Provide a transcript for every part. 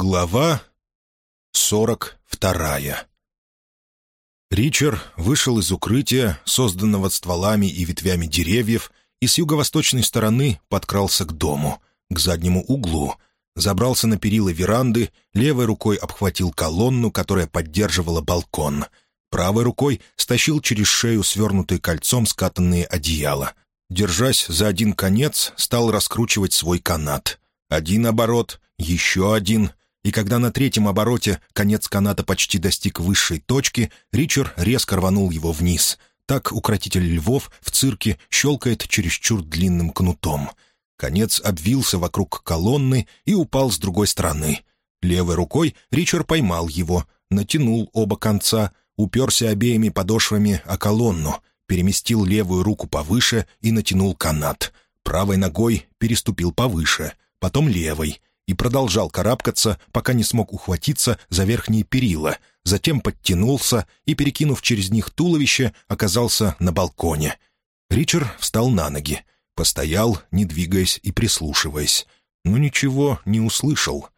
Глава сорок вторая Ричард вышел из укрытия, созданного стволами и ветвями деревьев, и с юго-восточной стороны подкрался к дому, к заднему углу, забрался на перила веранды, левой рукой обхватил колонну, которая поддерживала балкон, правой рукой стащил через шею свернутые кольцом скатанные одеяла. Держась за один конец, стал раскручивать свой канат. Один оборот, еще один, и когда на третьем обороте конец каната почти достиг высшей точки, Ричард резко рванул его вниз. Так укротитель львов в цирке щелкает чересчур длинным кнутом. Конец обвился вокруг колонны и упал с другой стороны. Левой рукой Ричард поймал его, натянул оба конца, уперся обеими подошвами о колонну, переместил левую руку повыше и натянул канат. Правой ногой переступил повыше, потом левой — и продолжал карабкаться, пока не смог ухватиться за верхние перила, затем подтянулся и, перекинув через них туловище, оказался на балконе. Ричард встал на ноги, постоял, не двигаясь и прислушиваясь, но ничего не услышал.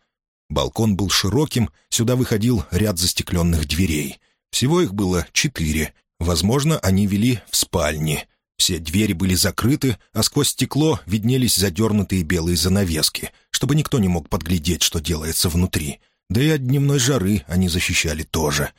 Балкон был широким, сюда выходил ряд застекленных дверей. Всего их было четыре. Возможно, они вели в спальни. Все двери были закрыты, а сквозь стекло виднелись задернутые белые занавески, чтобы никто не мог подглядеть, что делается внутри. Да и от дневной жары они защищали тоже.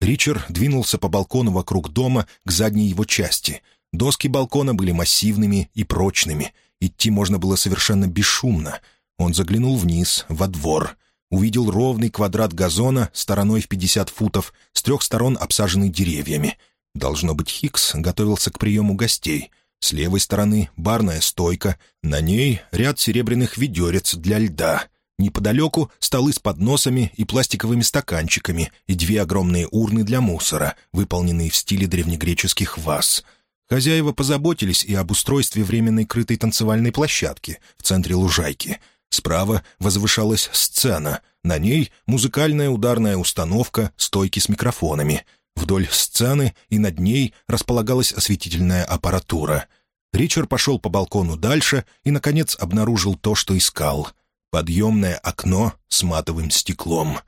Ричард двинулся по балкону вокруг дома к задней его части. Доски балкона были массивными и прочными. Идти можно было совершенно бесшумно. Он заглянул вниз, во двор. Увидел ровный квадрат газона стороной в 50 футов, с трех сторон обсаженный деревьями — Должно быть, Хикс готовился к приему гостей. С левой стороны барная стойка, на ней ряд серебряных ведерец для льда. Неподалеку столы с подносами и пластиковыми стаканчиками и две огромные урны для мусора, выполненные в стиле древнегреческих ваз. Хозяева позаботились и об устройстве временной крытой танцевальной площадки в центре лужайки. Справа возвышалась сцена, на ней музыкальная ударная установка, стойки с микрофонами — Вдоль сцены и над ней располагалась осветительная аппаратура. Ричард пошел по балкону дальше и, наконец, обнаружил то, что искал. Подъемное окно с матовым стеклом.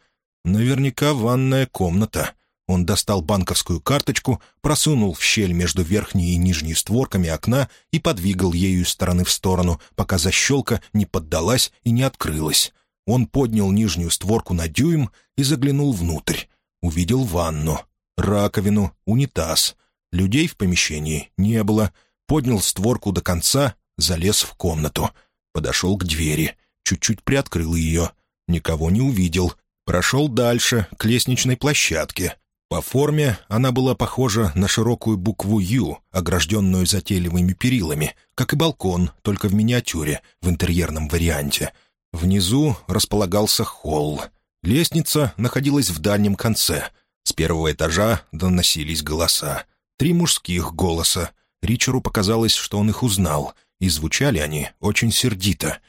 Наверняка ванная комната. Он достал банковскую карточку, просунул в щель между верхней и нижней створками окна и подвигал ею из стороны в сторону, пока защелка не поддалась и не открылась. Он поднял нижнюю створку на дюйм и заглянул внутрь. Увидел ванну раковину, унитаз. Людей в помещении не было. Поднял створку до конца, залез в комнату. Подошел к двери, чуть-чуть приоткрыл ее. Никого не увидел. Прошел дальше, к лестничной площадке. По форме она была похожа на широкую букву «Ю», огражденную затейливыми перилами, как и балкон, только в миниатюре, в интерьерном варианте. Внизу располагался холл. Лестница находилась в дальнем конце — с первого этажа доносились голоса. Три мужских голоса. Ричару показалось, что он их узнал, и звучали они очень сердито.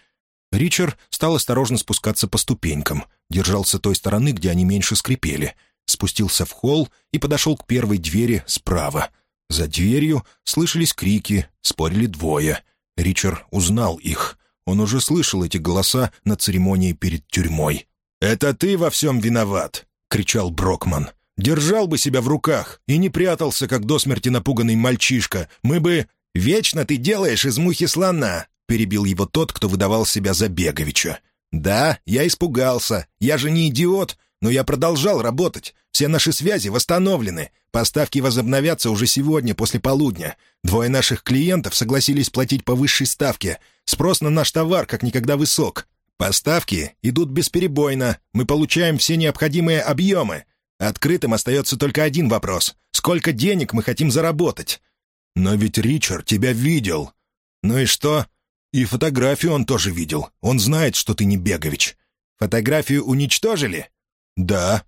Ричард стал осторожно спускаться по ступенькам, держался той стороны, где они меньше скрипели, спустился в холл и подошел к первой двери справа. За дверью слышались крики, спорили двое. Ричард узнал их. Он уже слышал эти голоса на церемонии перед тюрьмой. «Это ты во всем виноват!» — кричал Брокман. Держал бы себя в руках и не прятался, как до смерти напуганный мальчишка. Мы бы... «Вечно ты делаешь из мухи слона!» — перебил его тот, кто выдавал себя за Беговича. «Да, я испугался. Я же не идиот, но я продолжал работать. Все наши связи восстановлены. Поставки возобновятся уже сегодня, после полудня. Двое наших клиентов согласились платить по высшей ставке. Спрос на наш товар как никогда высок. Поставки идут бесперебойно. Мы получаем все необходимые объемы. Открытым остается только один вопрос. Сколько денег мы хотим заработать? Но ведь Ричард тебя видел. Ну и что? И фотографию он тоже видел. Он знает, что ты не Бегович. Фотографию уничтожили? Да.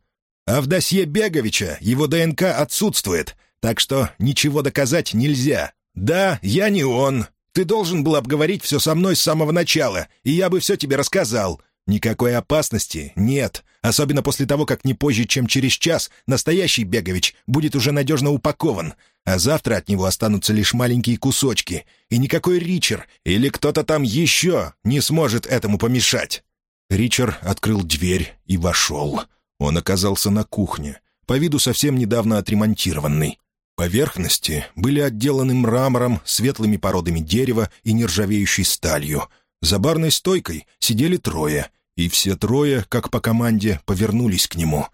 А в досье Беговича его ДНК отсутствует, так что ничего доказать нельзя. Да, я не он. Ты должен был обговорить все со мной с самого начала, и я бы все тебе рассказал. Никакой опасности нет, особенно после того, как не позже, чем через час, настоящий Бегович будет уже надежно упакован, а завтра от него останутся лишь маленькие кусочки, и никакой Ричер или кто-то там еще не сможет этому помешать. Ричард открыл дверь и вошел. Он оказался на кухне, по виду совсем недавно отремонтированный. Поверхности были отделаны мрамором, светлыми породами дерева и нержавеющей сталью. За барной стойкой сидели трое, и все трое, как по команде, повернулись к нему.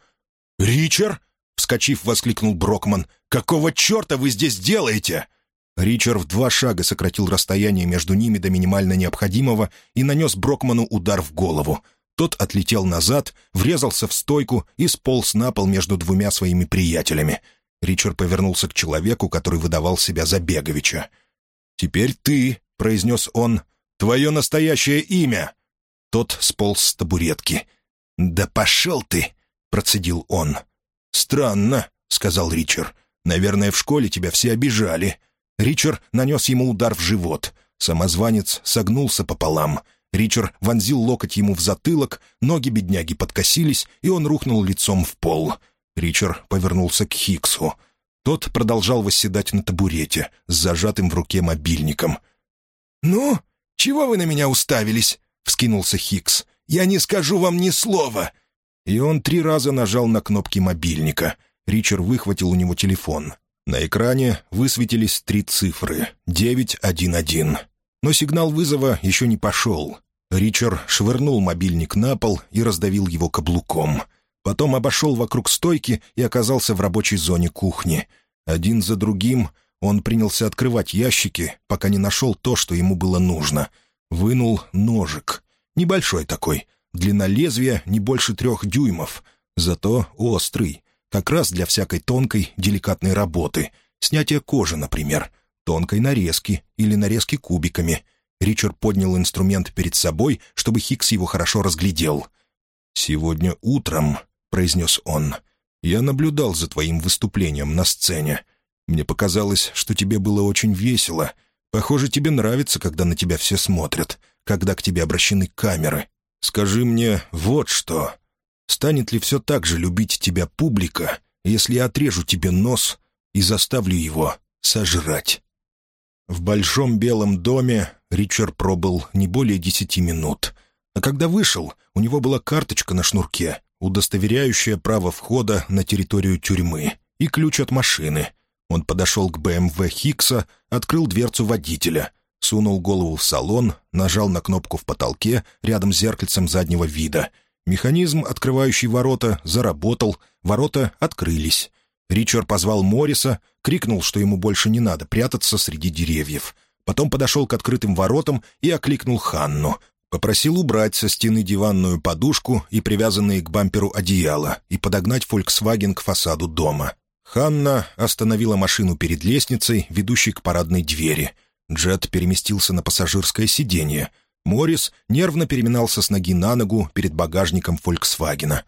«Ричард!» — вскочив, воскликнул Брокман. «Какого черта вы здесь делаете?» Ричард в два шага сократил расстояние между ними до минимально необходимого и нанес Брокману удар в голову. Тот отлетел назад, врезался в стойку и сполз на пол между двумя своими приятелями. Ричард повернулся к человеку, который выдавал себя за Беговича. «Теперь ты», — произнес он, — «твое настоящее имя». Тот сполз с табуретки. «Да пошел ты!» — процедил он. «Странно», — сказал Ричард. «Наверное, в школе тебя все обижали». Ричард нанес ему удар в живот. Самозванец согнулся пополам. Ричард вонзил локоть ему в затылок, ноги бедняги подкосились, и он рухнул лицом в пол. Ричард повернулся к Хиксу. Тот продолжал восседать на табурете с зажатым в руке мобильником. «Ну, чего вы на меня уставились?» — вскинулся Хикс. «Я не скажу вам ни слова!» И он три раза нажал на кнопки мобильника. Ричард выхватил у него телефон. На экране высветились три цифры — 911. Но сигнал вызова еще не пошел. Ричард швырнул мобильник на пол и раздавил его каблуком. Потом обошел вокруг стойки и оказался в рабочей зоне кухни. Один за другим он принялся открывать ящики, пока не нашел то, что ему было нужно. Вынул ножик. Небольшой такой. Длина лезвия не больше трех дюймов. Зато острый как раз для всякой тонкой, деликатной работы. Снятие кожи, например, тонкой нарезки или нарезки кубиками. Ричард поднял инструмент перед собой, чтобы Хикс его хорошо разглядел. «Сегодня утром», — произнес он, — «я наблюдал за твоим выступлением на сцене. Мне показалось, что тебе было очень весело. Похоже, тебе нравится, когда на тебя все смотрят, когда к тебе обращены камеры. Скажи мне вот что. Станет ли все так же любить тебя публика, если я отрежу тебе нос и заставлю его сожрать?» В большом белом доме Ричард пробыл не более десяти минут. А когда вышел, у него была карточка на шнурке, удостоверяющая право входа на территорию тюрьмы, и ключ от машины. Он подошел к БМВ Хикса, открыл дверцу водителя, сунул голову в салон, нажал на кнопку в потолке рядом с зеркальцем заднего вида — Механизм, открывающий ворота, заработал, ворота открылись. Ричард позвал Морриса, крикнул, что ему больше не надо прятаться среди деревьев. Потом подошел к открытым воротам и окликнул Ханну. Попросил убрать со стены диванную подушку и привязанные к бамперу одеяло и подогнать «Фольксваген» к фасаду дома. Ханна остановила машину перед лестницей, ведущей к парадной двери. Джет переместился на пассажирское сиденье — Моррис нервно переминался с ноги на ногу перед багажником «Фольксвагена».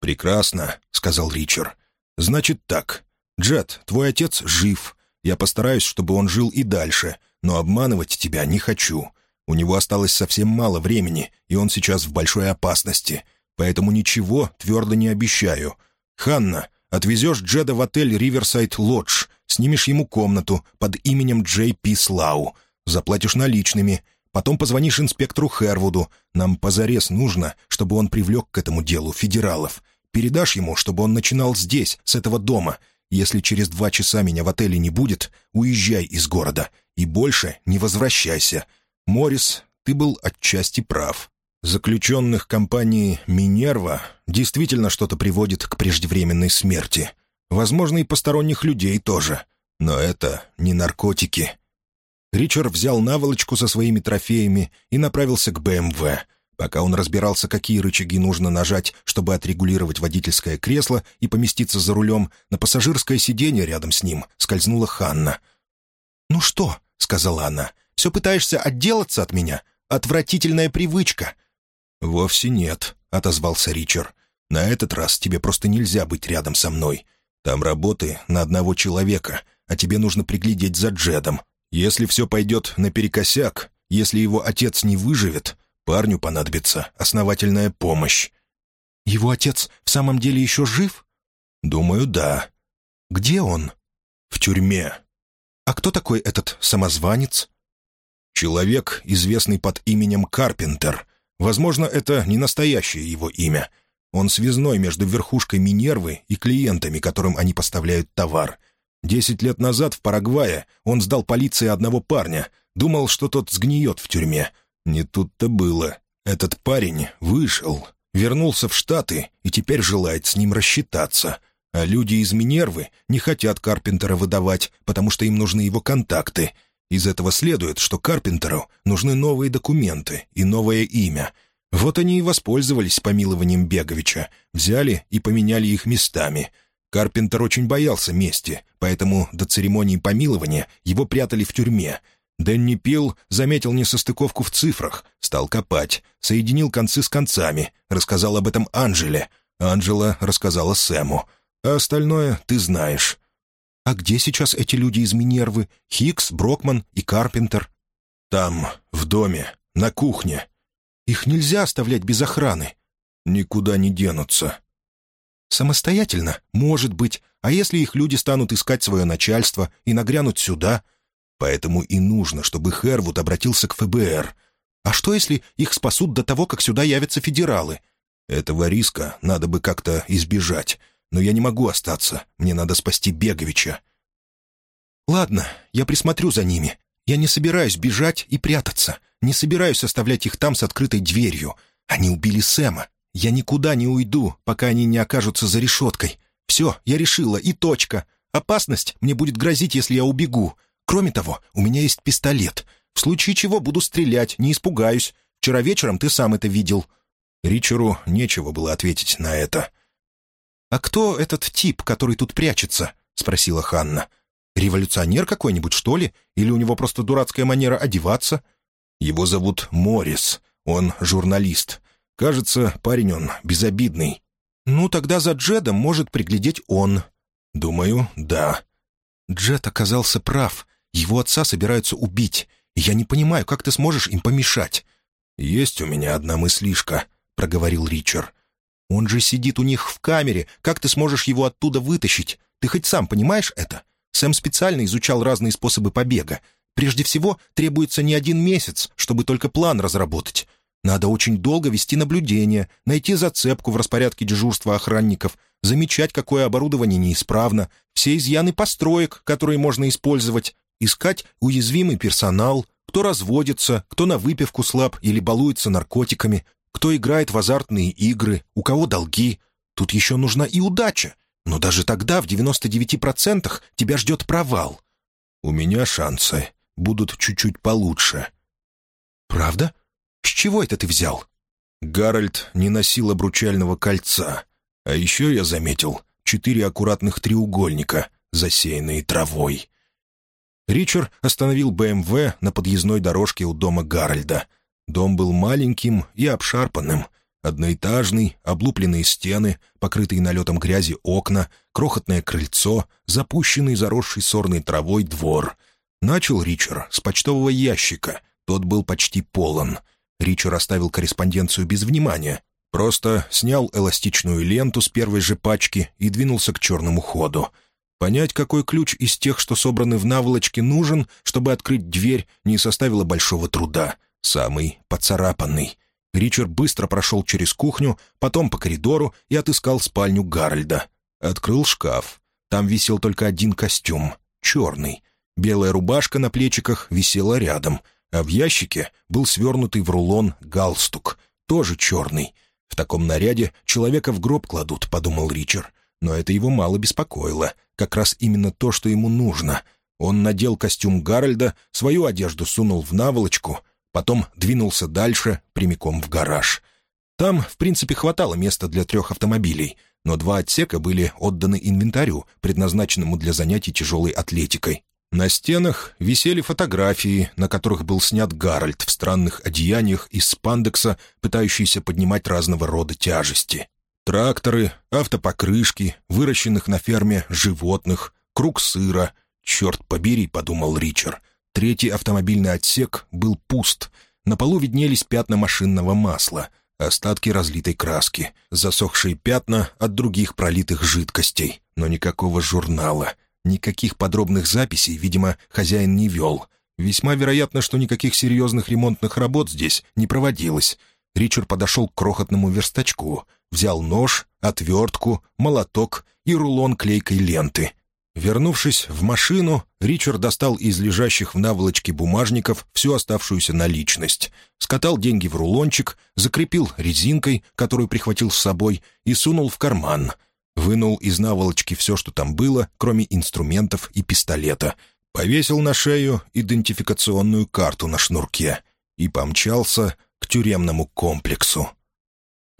«Прекрасно», — сказал Ричард. «Значит так. Джет, твой отец жив. Я постараюсь, чтобы он жил и дальше, но обманывать тебя не хочу. У него осталось совсем мало времени, и он сейчас в большой опасности. Поэтому ничего твердо не обещаю. Ханна, отвезешь Джеда в отель «Риверсайд Лодж», снимешь ему комнату под именем Джей Пи Слау, заплатишь наличными — Потом позвонишь инспектору Хервуду. Нам позарез нужно, чтобы он привлек к этому делу федералов. Передашь ему, чтобы он начинал здесь, с этого дома. Если через два часа меня в отеле не будет, уезжай из города. И больше не возвращайся. Моррис, ты был отчасти прав. Заключенных компании «Минерва» действительно что-то приводит к преждевременной смерти. Возможно, и посторонних людей тоже. Но это не наркотики. Ричард взял наволочку со своими трофеями и направился к БМВ. Пока он разбирался, какие рычаги нужно нажать, чтобы отрегулировать водительское кресло и поместиться за рулем, на пассажирское сиденье рядом с ним скользнула Ханна. «Ну что?» — сказала она. «Все пытаешься отделаться от меня? Отвратительная привычка». «Вовсе нет», — отозвался Ричард. «На этот раз тебе просто нельзя быть рядом со мной. Там работы на одного человека, а тебе нужно приглядеть за Джедом, если все пойдет наперекосяк, если его отец не выживет, парню понадобится основательная помощь. Его отец в самом деле еще жив? Думаю, да. Где он? В тюрьме. А кто такой этот самозванец? Человек, известный под именем Карпентер. Возможно, это не настоящее его имя. Он связной между верхушкой Минервы и клиентами, которым они поставляют товар. Десять лет назад в Парагвае он сдал полиции одного парня. Думал, что тот сгниет в тюрьме. Не тут-то было. Этот парень вышел, вернулся в Штаты и теперь желает с ним рассчитаться. А люди из Минервы не хотят Карпентера выдавать, потому что им нужны его контакты. Из этого следует, что Карпентеру нужны новые документы и новое имя. Вот они и воспользовались помилованием Беговича, взяли и поменяли их местами. Карпентер очень боялся мести, поэтому до церемонии помилования его прятали в тюрьме. Дэнни Пил заметил несостыковку в цифрах, стал копать, соединил концы с концами, рассказал об этом Анжеле. Анжела рассказала Сэму. А остальное ты знаешь. «А где сейчас эти люди из Минервы? Хикс, Брокман и Карпентер?» «Там, в доме, на кухне. Их нельзя оставлять без охраны». «Никуда не денутся». «Самостоятельно? Может быть. А если их люди станут искать свое начальство и нагрянут сюда?» «Поэтому и нужно, чтобы Хервуд обратился к ФБР. А что, если их спасут до того, как сюда явятся федералы?» «Этого риска надо бы как-то избежать. Но я не могу остаться. Мне надо спасти Беговича». «Ладно, я присмотрю за ними. Я не собираюсь бежать и прятаться. Не собираюсь оставлять их там с открытой дверью. Они убили Сэма. Я никуда не уйду, пока они не окажутся за решеткой. Все, я решила, и точка. Опасность мне будет грозить, если я убегу. Кроме того, у меня есть пистолет. В случае чего буду стрелять, не испугаюсь. Вчера вечером ты сам это видел». Ричеру нечего было ответить на это. «А кто этот тип, который тут прячется?» — спросила Ханна. «Революционер какой-нибудь, что ли? Или у него просто дурацкая манера одеваться?» «Его зовут Моррис. Он журналист. Кажется, парень он безобидный». «Ну, тогда за Джедом может приглядеть он». «Думаю, да». Джед оказался прав. Его отца собираются убить. Я не понимаю, как ты сможешь им помешать. «Есть у меня одна мыслишка», — проговорил Ричард. Он же сидит у них в камере. Как ты сможешь его оттуда вытащить? Ты хоть сам понимаешь это? Сэм специально изучал разные способы побега. Прежде всего, требуется не один месяц, чтобы только план разработать. Надо очень долго вести наблюдение, найти зацепку в распорядке дежурства охранников, замечать, какое оборудование неисправно, все изъяны построек, которые можно использовать, искать уязвимый персонал, кто разводится, кто на выпивку слаб или балуется наркотиками, кто играет в азартные игры, у кого долги. Тут еще нужна и удача. Но даже тогда в 99% тебя ждет провал. У меня шансы будут чуть-чуть получше. Правда? С чего это ты взял? Гарольд не носил обручального кольца. А еще я заметил четыре аккуратных треугольника, засеянные травой. Ричард остановил БМВ на подъездной дорожке у дома Гарольда — Дом был маленьким и обшарпанным. Одноэтажный, облупленные стены, покрытые налетом грязи окна, крохотное крыльцо, запущенный заросший сорной травой двор. Начал Ричард с почтового ящика. Тот был почти полон. Ричард оставил корреспонденцию без внимания. Просто снял эластичную ленту с первой же пачки и двинулся к черному ходу. Понять, какой ключ из тех, что собраны в наволочке, нужен, чтобы открыть дверь, не составило большого труда — самый поцарапанный. Ричард быстро прошел через кухню, потом по коридору и отыскал спальню Гарольда. Открыл шкаф. Там висел только один костюм — черный. Белая рубашка на плечиках висела рядом, а в ящике был свернутый в рулон галстук, тоже черный. В таком наряде человека в гроб кладут, подумал Ричард. Но это его мало беспокоило. Как раз именно то, что ему нужно. Он надел костюм Гарольда, свою одежду сунул в наволочку — Потом двинулся дальше, прямиком в гараж. Там, в принципе, хватало места для трех автомобилей, но два отсека были отданы инвентарю, предназначенному для занятий тяжелой атлетикой. На стенах висели фотографии, на которых был снят Гарольд в странных одеяниях из спандекса, пытающийся поднимать разного рода тяжести. Тракторы, автопокрышки, выращенных на ферме животных, круг сыра. «Черт побери», — подумал Ричард, Третий автомобильный отсек был пуст. На полу виднелись пятна машинного масла, остатки разлитой краски, засохшие пятна от других пролитых жидкостей, но никакого журнала. Никаких подробных записей, видимо, хозяин не вел. Весьма вероятно, что никаких серьезных ремонтных работ здесь не проводилось. Ричард подошел к крохотному верстачку, взял нож, отвертку, молоток и рулон клейкой ленты. Вернувшись в машину, Ричард достал из лежащих в наволочке бумажников всю оставшуюся наличность, скатал деньги в рулончик, закрепил резинкой, которую прихватил с собой, и сунул в карман. Вынул из наволочки все, что там было, кроме инструментов и пистолета. Повесил на шею идентификационную карту на шнурке и помчался к тюремному комплексу.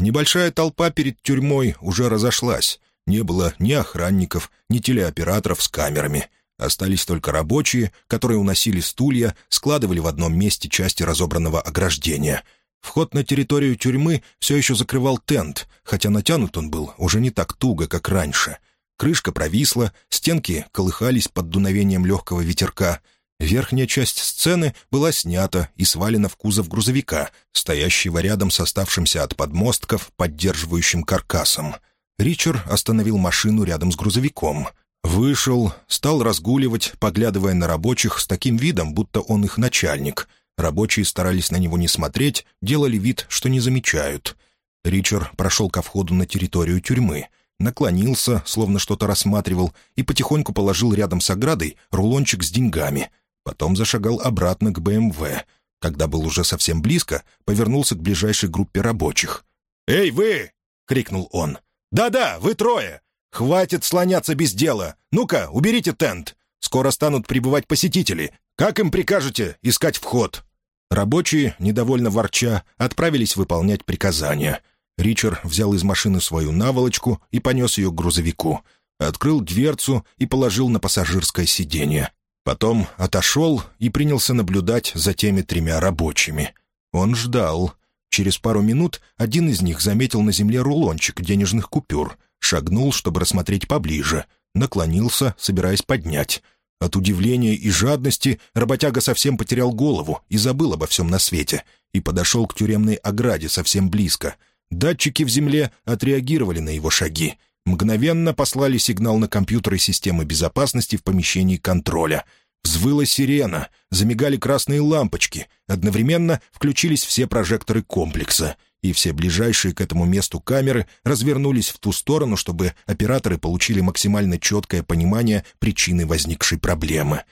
Небольшая толпа перед тюрьмой уже разошлась. Не было ни охранников, ни телеоператоров с камерами. Остались только рабочие, которые уносили стулья, складывали в одном месте части разобранного ограждения. Вход на территорию тюрьмы все еще закрывал тент, хотя натянут он был уже не так туго, как раньше. Крышка провисла, стенки колыхались под дуновением легкого ветерка — Верхняя часть сцены была снята и свалена в кузов грузовика, стоящего рядом с оставшимся от подмостков поддерживающим каркасом. Ричард остановил машину рядом с грузовиком. Вышел, стал разгуливать, поглядывая на рабочих с таким видом, будто он их начальник. Рабочие старались на него не смотреть, делали вид, что не замечают. Ричард прошел ко входу на территорию тюрьмы — наклонился, словно что-то рассматривал, и потихоньку положил рядом с оградой рулончик с деньгами. Потом зашагал обратно к БМВ. Когда был уже совсем близко, повернулся к ближайшей группе рабочих. «Эй, вы!» — крикнул он. «Да-да, вы трое! Хватит слоняться без дела! Ну-ка, уберите тент! Скоро станут прибывать посетители. Как им прикажете искать вход?» Рабочие, недовольно ворча, отправились выполнять приказания. Ричард взял из машины свою наволочку и понес ее к грузовику. Открыл дверцу и положил на пассажирское сиденье. Потом отошел и принялся наблюдать за теми тремя рабочими. Он ждал. Через пару минут один из них заметил на земле рулончик денежных купюр, шагнул, чтобы рассмотреть поближе, наклонился, собираясь поднять. От удивления и жадности работяга совсем потерял голову и забыл обо всем на свете, и подошел к тюремной ограде совсем близко. Датчики в земле отреагировали на его шаги — мгновенно послали сигнал на компьютеры системы безопасности в помещении контроля. Взвыла сирена, замигали красные лампочки, одновременно включились все прожекторы комплекса, и все ближайшие к этому месту камеры развернулись в ту сторону, чтобы операторы получили максимально четкое понимание причины возникшей проблемы.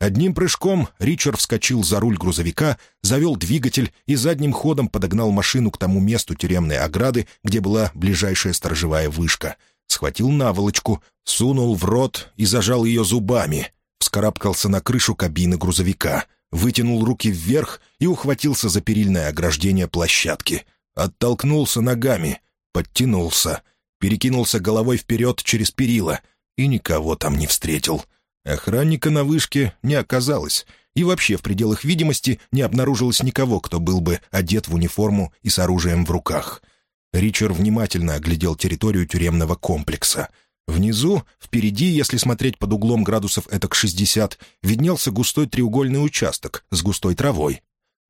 Одним прыжком Ричард вскочил за руль грузовика, завел двигатель и задним ходом подогнал машину к тому месту тюремной ограды, где была ближайшая сторожевая вышка — схватил наволочку, сунул в рот и зажал ее зубами. Вскарабкался на крышу кабины грузовика, вытянул руки вверх и ухватился за перильное ограждение площадки. Оттолкнулся ногами, подтянулся, перекинулся головой вперед через перила и никого там не встретил. Охранника на вышке не оказалось, и вообще в пределах видимости не обнаружилось никого, кто был бы одет в униформу и с оружием в руках — Ричард внимательно оглядел территорию тюремного комплекса. Внизу, впереди, если смотреть под углом градусов этак 60, виднелся густой треугольный участок с густой травой.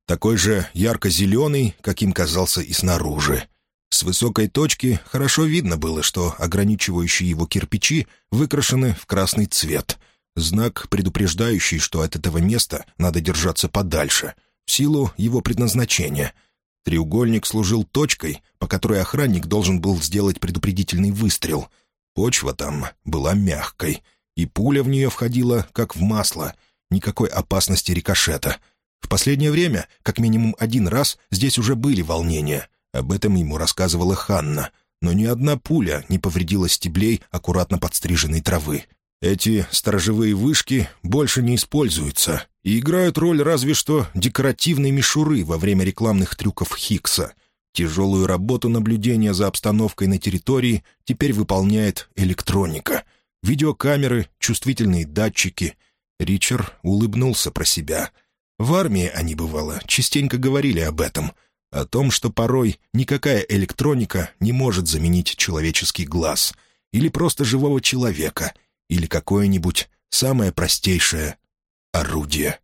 Такой же ярко-зеленый, каким казался и снаружи. С высокой точки хорошо видно было, что ограничивающие его кирпичи выкрашены в красный цвет. Знак, предупреждающий, что от этого места надо держаться подальше, в силу его предназначения — Треугольник служил точкой, по которой охранник должен был сделать предупредительный выстрел. Почва там была мягкой, и пуля в нее входила, как в масло. Никакой опасности рикошета. В последнее время, как минимум один раз, здесь уже были волнения. Об этом ему рассказывала Ханна. Но ни одна пуля не повредила стеблей аккуратно подстриженной травы. Эти сторожевые вышки больше не используются и играют роль разве что декоративной мишуры во время рекламных трюков Хиггса. Тяжелую работу наблюдения за обстановкой на территории теперь выполняет электроника. Видеокамеры, чувствительные датчики. Ричард улыбнулся про себя. В армии они, бывало, частенько говорили об этом. О том, что порой никакая электроника не может заменить человеческий глаз. Или просто живого человека — или какое-нибудь самое простейшее орудие.